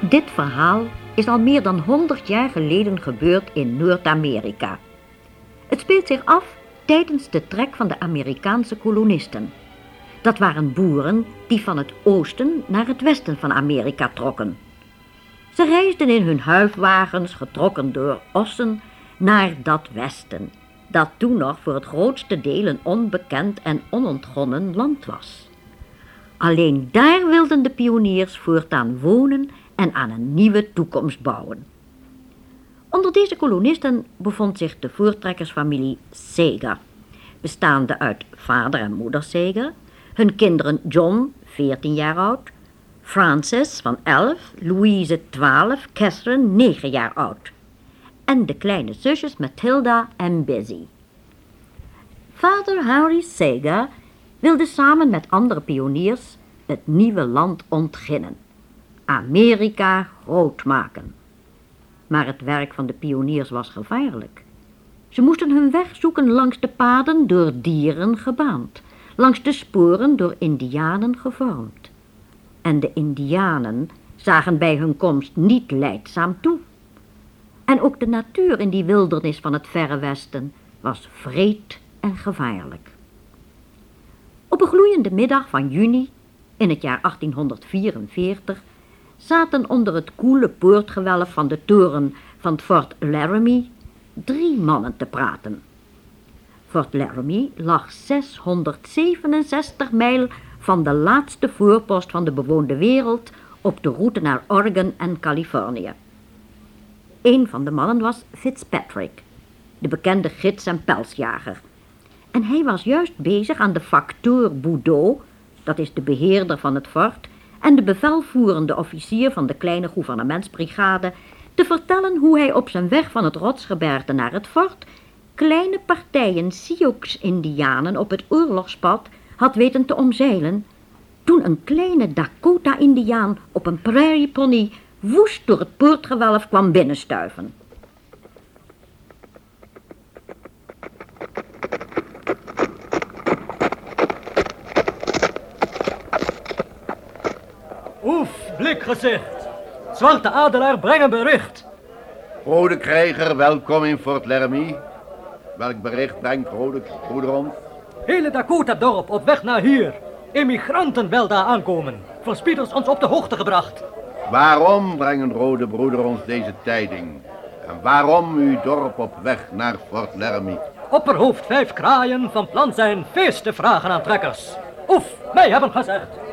Dit verhaal is al meer dan 100 jaar geleden gebeurd in Noord-Amerika. Het speelt zich af tijdens de trek van de Amerikaanse kolonisten. Dat waren boeren die van het oosten naar het westen van Amerika trokken. Ze reisden in hun huifwagens, getrokken door ossen, naar dat westen, dat toen nog voor het grootste deel een onbekend en onontgonnen land was. Alleen daar wilden de pioniers voortaan wonen en aan een nieuwe toekomst bouwen. Onder deze kolonisten bevond zich de voortrekkersfamilie Seger, bestaande uit vader en moeder Seger, hun kinderen John, 14 jaar oud, Francis van 11, Louise 12, Catherine 9 jaar oud en de kleine zusjes Mathilda en Busy. Vader Harry Seger wilde samen met andere pioniers het nieuwe land ontginnen. Amerika groot maken. Maar het werk van de pioniers was gevaarlijk. Ze moesten hun weg zoeken langs de paden door dieren gebaand, langs de sporen door indianen gevormd. En de indianen zagen bij hun komst niet leidzaam toe. En ook de natuur in die wildernis van het verre westen was vreed en gevaarlijk. Op een gloeiende middag van juni in het jaar 1844 zaten onder het koele poortgewelf van de toren van Fort Laramie drie mannen te praten. Fort Laramie lag 667 mijl van de laatste voorpost van de bewoonde wereld op de route naar Oregon en Californië. Een van de mannen was Fitzpatrick, de bekende gids en pelsjager. En hij was juist bezig aan de facteur Boudot, dat is de beheerder van het fort, en de bevelvoerende officier van de kleine gouvernementsbrigade, te vertellen hoe hij op zijn weg van het rotsgebergte naar het fort kleine partijen Sioux-indianen op het oorlogspad had weten te omzeilen, toen een kleine Dakota-indiaan op een prairie pony woest door het poortgewelf kwam binnenstuiven. Oef, Zwarte adelaar, breng een bericht. Rode krijger, welkom in Fort Laramie. Welk bericht brengt Rode broeder ons? Hele Dakota-dorp op weg naar hier. Immigranten wel daar aankomen. Verspieders ons op de hoogte gebracht. Waarom brengen Rode broeder ons deze tijding? En waarom uw dorp op weg naar Fort Laramie? Opperhoofd vijf kraaien van plan zijn feest te vragen aan trekkers. Oef, mij hebben gezegd.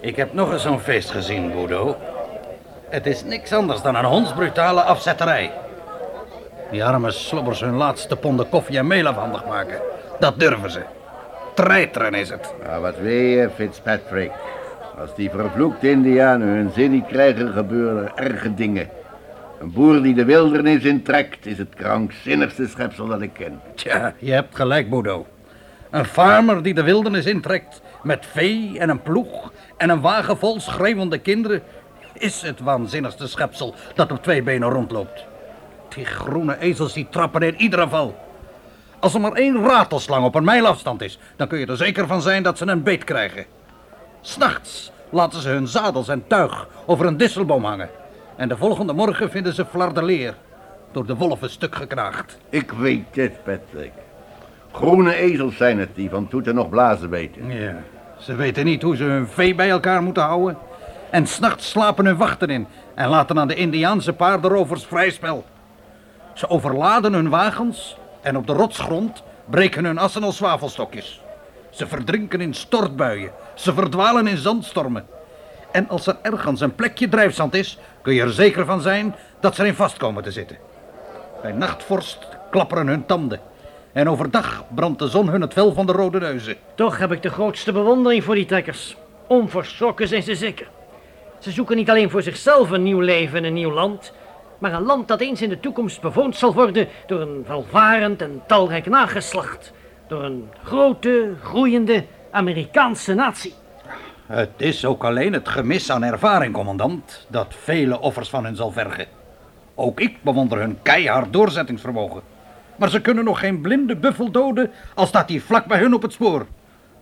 Ik heb nog eens zo'n feest gezien, Bodo. Het is niks anders dan een hondsbrutale afzetterij. Die arme slobbers hun laatste ponden koffie en meel afhandig maken. Dat durven ze. Treiteren is het. Ja, wat weet je, Fitzpatrick? Als die vervloekte indianen hun zin niet krijgen, gebeuren er erge dingen. Een boer die de wildernis intrekt, is het krankzinnigste schepsel dat ik ken. Tja, je hebt gelijk, Bodo. Een farmer die de wildernis intrekt met vee en een ploeg en een wagen vol schreeuwende kinderen is het waanzinnigste schepsel dat op twee benen rondloopt. Die groene ezels die trappen in iedere val. Als er maar één ratelslang op een mijl afstand is, dan kun je er zeker van zijn dat ze een beet krijgen. S'nachts laten ze hun zadels en tuig over een disselboom hangen. En de volgende morgen vinden ze flardeleer, door de wolven stuk geknaagd. Ik weet dit, Patrick. Groene ezels zijn het die van toeten nog blazen weten. Ja, ze weten niet hoe ze hun vee bij elkaar moeten houden. En s'nachts slapen hun wachten in en laten aan de Indiaanse paardenrovers vrij spel. Ze overladen hun wagens en op de rotsgrond breken hun assen als zwavelstokjes. Ze verdrinken in stortbuien, ze verdwalen in zandstormen. En als er ergens een plekje drijfzand is, kun je er zeker van zijn dat ze erin vast komen te zitten. Bij nachtvorst klapperen hun tanden. En overdag brandt de zon hun het vel van de rode neuzen. Toch heb ik de grootste bewondering voor die trekkers. Onverschrokken zijn ze zeker. Ze zoeken niet alleen voor zichzelf een nieuw leven en een nieuw land, maar een land dat eens in de toekomst bewoond zal worden door een welvarend en talrijk nageslacht. Door een grote, groeiende Amerikaanse natie. Het is ook alleen het gemis aan ervaring, commandant, dat vele offers van hen zal vergen. Ook ik bewonder hun keihard doorzettingsvermogen. Maar ze kunnen nog geen blinde buffel doden, al staat hij vlak bij hun op het spoor.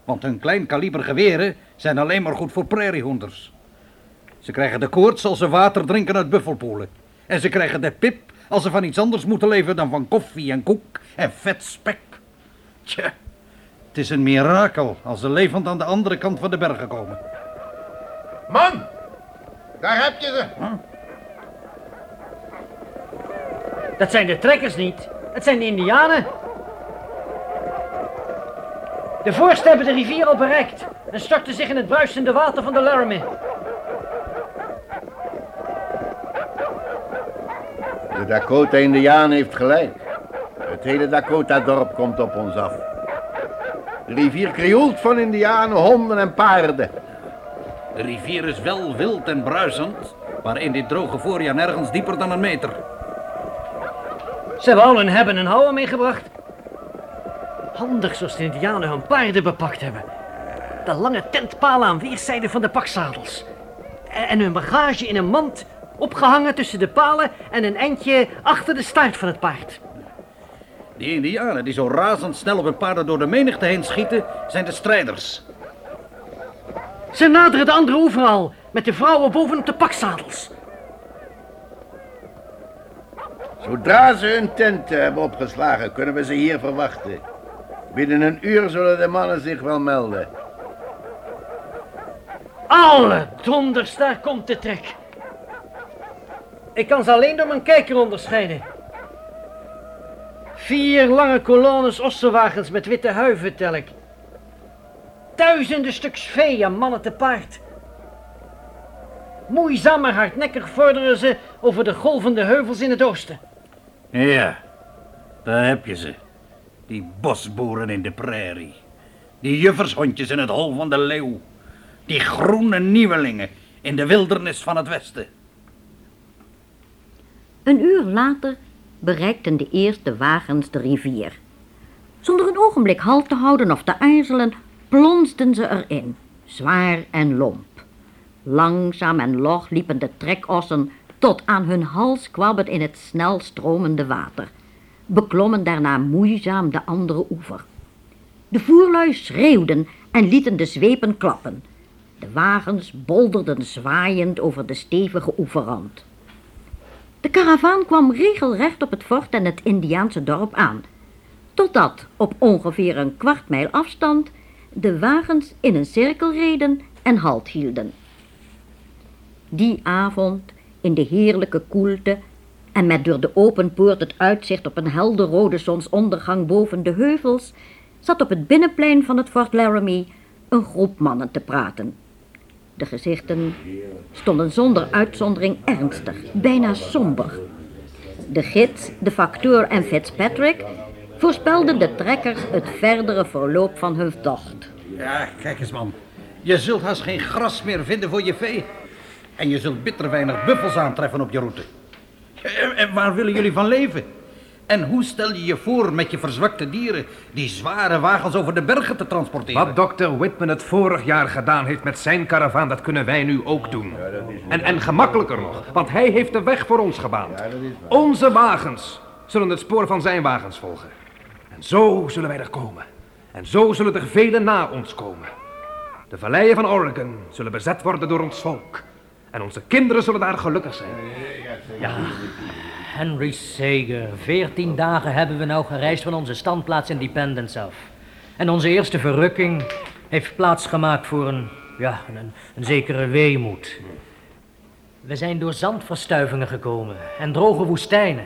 Want hun klein kaliber geweren zijn alleen maar goed voor prairiehoenders. Ze krijgen de koorts als ze water drinken uit buffelpoelen. En ze krijgen de pip als ze van iets anders moeten leven dan van koffie en koek en vet spek. Tja, het is een mirakel als ze levend aan de andere kant van de bergen komen. Man, daar heb je ze. Dat zijn de trekkers niet. Het zijn de indianen. De voorsten hebben de rivier al bereikt en storten zich in het bruisende water van de Laramie. De Dakota-Indiaan heeft gelijk. Het hele Dakota-dorp komt op ons af. De rivier krioelt van Indianen, honden en paarden. De rivier is wel wild en bruisend, maar in dit droge voorjaar nergens dieper dan een meter. Ze hebben al hun hebben en houden meegebracht. Handig zoals de indianen hun paarden bepakt hebben. De lange tentpalen aan weerszijden van de pakzadels. En hun bagage in een mand opgehangen tussen de palen en een eindje achter de staart van het paard. Die indianen die zo razendsnel op hun paarden door de menigte heen schieten, zijn de strijders. Ze naderen de andere oever al, met de vrouwen bovenop de pakzadels. Zodra ze hun tenten hebben opgeslagen, kunnen we ze hier verwachten. Binnen een uur zullen de mannen zich wel melden. Alle donders, daar komt de trek. Ik kan ze alleen door mijn kijker onderscheiden. Vier lange kolonnes ossenwagens met witte huiven tel ik. Duizenden stuks vee en mannen te paard. Moeizaam maar hardnekkig vorderen ze over de golvende heuvels in het oosten. Ja, daar heb je ze. Die bosboeren in de prairie. Die juffershondjes in het hol van de leeuw. Die groene nieuwelingen in de wildernis van het westen. Een uur later bereikten de eerste wagens de rivier. Zonder een ogenblik halt te houden of te aarzelen, plonsden ze erin, zwaar en lomp. Langzaam en log liepen de trekossen tot aan hun hals kwabben in het snel stromende water, beklommen daarna moeizaam de andere oever. De voerlui schreeuwden en lieten de zwepen klappen. De wagens bolderden zwaaiend over de stevige oeverrand. De karavaan kwam regelrecht op het fort en het Indiaanse dorp aan, totdat op ongeveer een kwart mijl afstand de wagens in een cirkel reden en halt hielden. Die avond, in de heerlijke koelte en met door de open poort het uitzicht op een helder rode zonsondergang boven de heuvels, zat op het binnenplein van het Fort Laramie een groep mannen te praten. De gezichten stonden zonder uitzondering ernstig, bijna somber. De gids, de facteur en Fitzpatrick voorspelden de trekkers het verdere verloop van hun tocht. Ja, kijk eens man. Je zult haast geen gras meer vinden voor je vee. En je zult bitter weinig buffels aantreffen op je route. En, en waar willen jullie van leven? En hoe stel je je voor met je verzwakte dieren die zware wagens over de bergen te transporteren? Wat dokter Whitman het vorig jaar gedaan heeft met zijn karavaan, dat kunnen wij nu ook doen. En, en gemakkelijker nog, want hij heeft de weg voor ons gebaand. Onze wagens zullen het spoor van zijn wagens volgen. En zo zullen wij er komen. En zo zullen er velen na ons komen. De valleien van Oregon zullen bezet worden door ons volk. En onze kinderen zullen daar gelukkig zijn. Ja, Henry Sager. Veertien dagen hebben we nou gereisd van onze standplaats Independence af. En onze eerste verrukking heeft plaatsgemaakt voor een, ja, een, een zekere weemoed. We zijn door zandverstuivingen gekomen en droge woestijnen.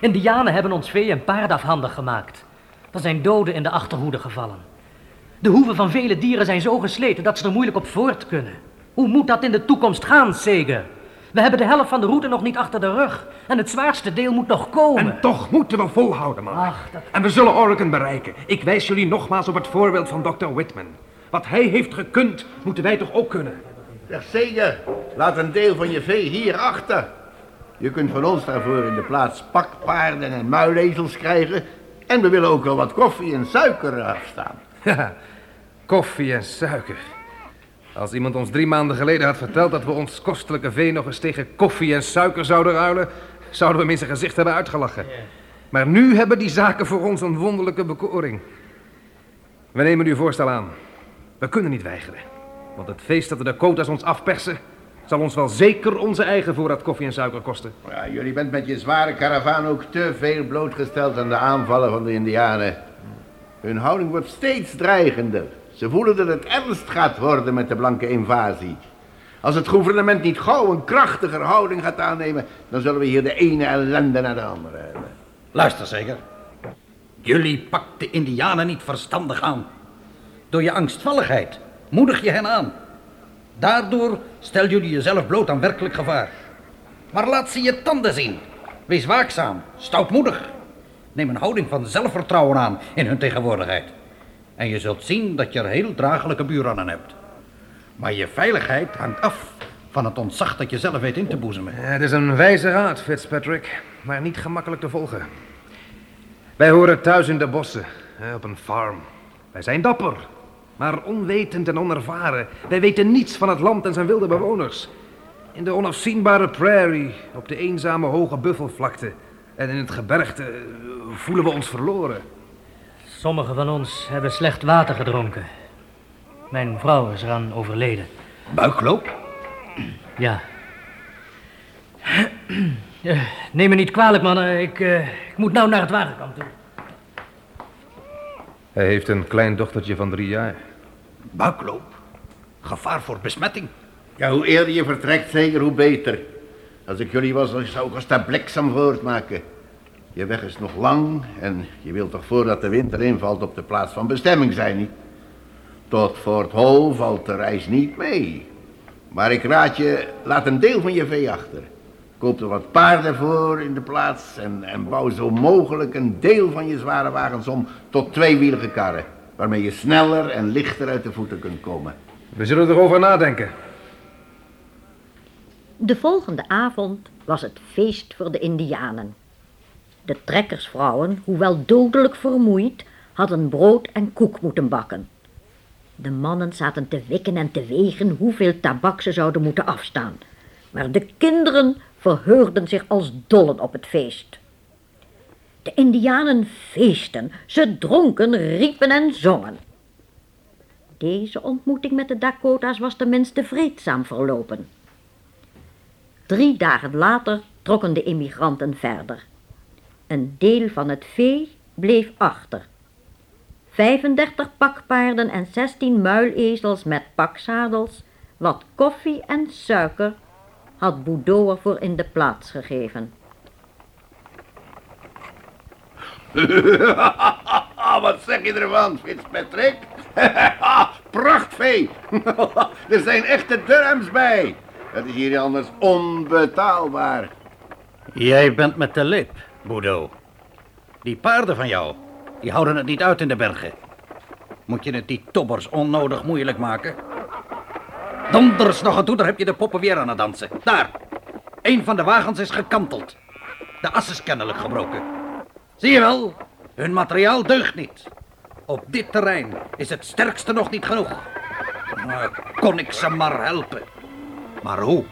Indianen hebben ons vee en paarden afhandig gemaakt. Er zijn doden in de achterhoede gevallen. De hoeven van vele dieren zijn zo gesleten dat ze er moeilijk op voort kunnen. Hoe moet dat in de toekomst gaan, Seger? We hebben de helft van de route nog niet achter de rug. En het zwaarste deel moet nog komen. En toch moeten we volhouden, man. Ach, dat- En we zullen Oregon bereiken. Ik wijs jullie nogmaals op het voorbeeld van dokter Whitman. Wat hij heeft gekund, moeten wij toch ook kunnen. Zeg Seger, laat een deel van je vee hier achter. Je kunt van ons daarvoor in de plaats pakpaarden en muilezels krijgen. En we willen ook wel wat koffie en suiker afstaan. Ja, koffie en suiker. Als iemand ons drie maanden geleden had verteld dat we ons kostelijke vee nog eens tegen koffie en suiker zouden ruilen, zouden we hem in zijn gezicht hebben uitgelachen. Maar nu hebben die zaken voor ons een wonderlijke bekoring. We nemen uw voorstel aan. We kunnen niet weigeren. Want het feest dat de Dakota's ons afpersen... zal ons wel zeker onze eigen voorraad koffie en suiker kosten. Ja, jullie bent met je zware karavaan ook te veel blootgesteld aan de aanvallen van de Indianen. Hun houding wordt steeds dreigender. Ze voelen dat het ernst gaat worden met de blanke invasie. Als het gouvernement niet gauw een krachtiger houding gaat aannemen, dan zullen we hier de ene ellende naar de andere hebben. Luister zeker. Jullie pakt de indianen niet verstandig aan. Door je angstvalligheid moedig je hen aan. Daardoor stel jullie jezelf bloot aan werkelijk gevaar. Maar laat ze je tanden zien. Wees waakzaam, stoutmoedig. Neem een houding van zelfvertrouwen aan in hun tegenwoordigheid. En je zult zien dat je er heel dragelijke buurmannen hebt. Maar je veiligheid hangt af van het ontzag dat je zelf weet in te boezemen. Het is een wijze raad, Fitzpatrick, maar niet gemakkelijk te volgen. Wij horen thuis in de bossen, op een farm. Wij zijn dapper, maar onwetend en onervaren. Wij weten niets van het land en zijn wilde bewoners. In de onafzienbare prairie, op de eenzame hoge buffelvlakte en in het gebergte eh, voelen we ons verloren. Sommigen van ons hebben slecht water gedronken. Mijn vrouw is eraan overleden. Buikloop? Ja. Eh, Neem me niet kwalijk, mannen. Ik, eh, ik moet nou naar het waterkamp toe. Hij heeft een klein dochtertje van drie jaar. Buikloop? Gevaar voor besmetting? Ja, hoe eerder je vertrekt, zeker hoe beter. Als ik jullie was, dan zou ik als dat bliksem voortmaken. Je weg is nog lang en je wilt toch voordat de winter invalt op de plaats van bestemming zijn, niet? Tot Fort Hall valt de reis niet mee. Maar ik raad je, laat een deel van je vee achter. Koop er wat paarden voor in de plaats en, en bouw zo mogelijk een deel van je zware wagens om tot tweewielige karren. Waarmee je sneller en lichter uit de voeten kunt komen. We zullen erover nadenken. De volgende avond was het feest voor de Indianen. De trekkersvrouwen, hoewel dodelijk vermoeid, hadden brood en koek moeten bakken. De mannen zaten te wikken en te wegen hoeveel tabak ze zouden moeten afstaan. Maar de kinderen verheugden zich als dollen op het feest. De Indianen feesten, ze dronken, riepen en zongen. Deze ontmoeting met de Dakota's was tenminste vreedzaam verlopen. Drie dagen later trokken de immigranten verder. Een deel van het vee bleef achter. 35 pakpaarden en 16 muilezels met pakzadels, wat koffie en suiker had Boudou ervoor in de plaats gegeven. Wat zeg je ervan, Fitzpatrick? Prachtvee! er zijn echte Durhams bij. Dat is hier anders onbetaalbaar. Jij bent met de lip, Boudou. Die paarden van jou, die houden het niet uit in de bergen. Moet je het die tobbers onnodig moeilijk maken? Donders nog een toe, daar heb je de poppen weer aan het dansen. Daar, een van de wagens is gekanteld. De as is kennelijk gebroken. Zie je wel, hun materiaal deugt niet. Op dit terrein is het sterkste nog niet genoeg. Maar kon ik ze maar helpen. Maar hoe?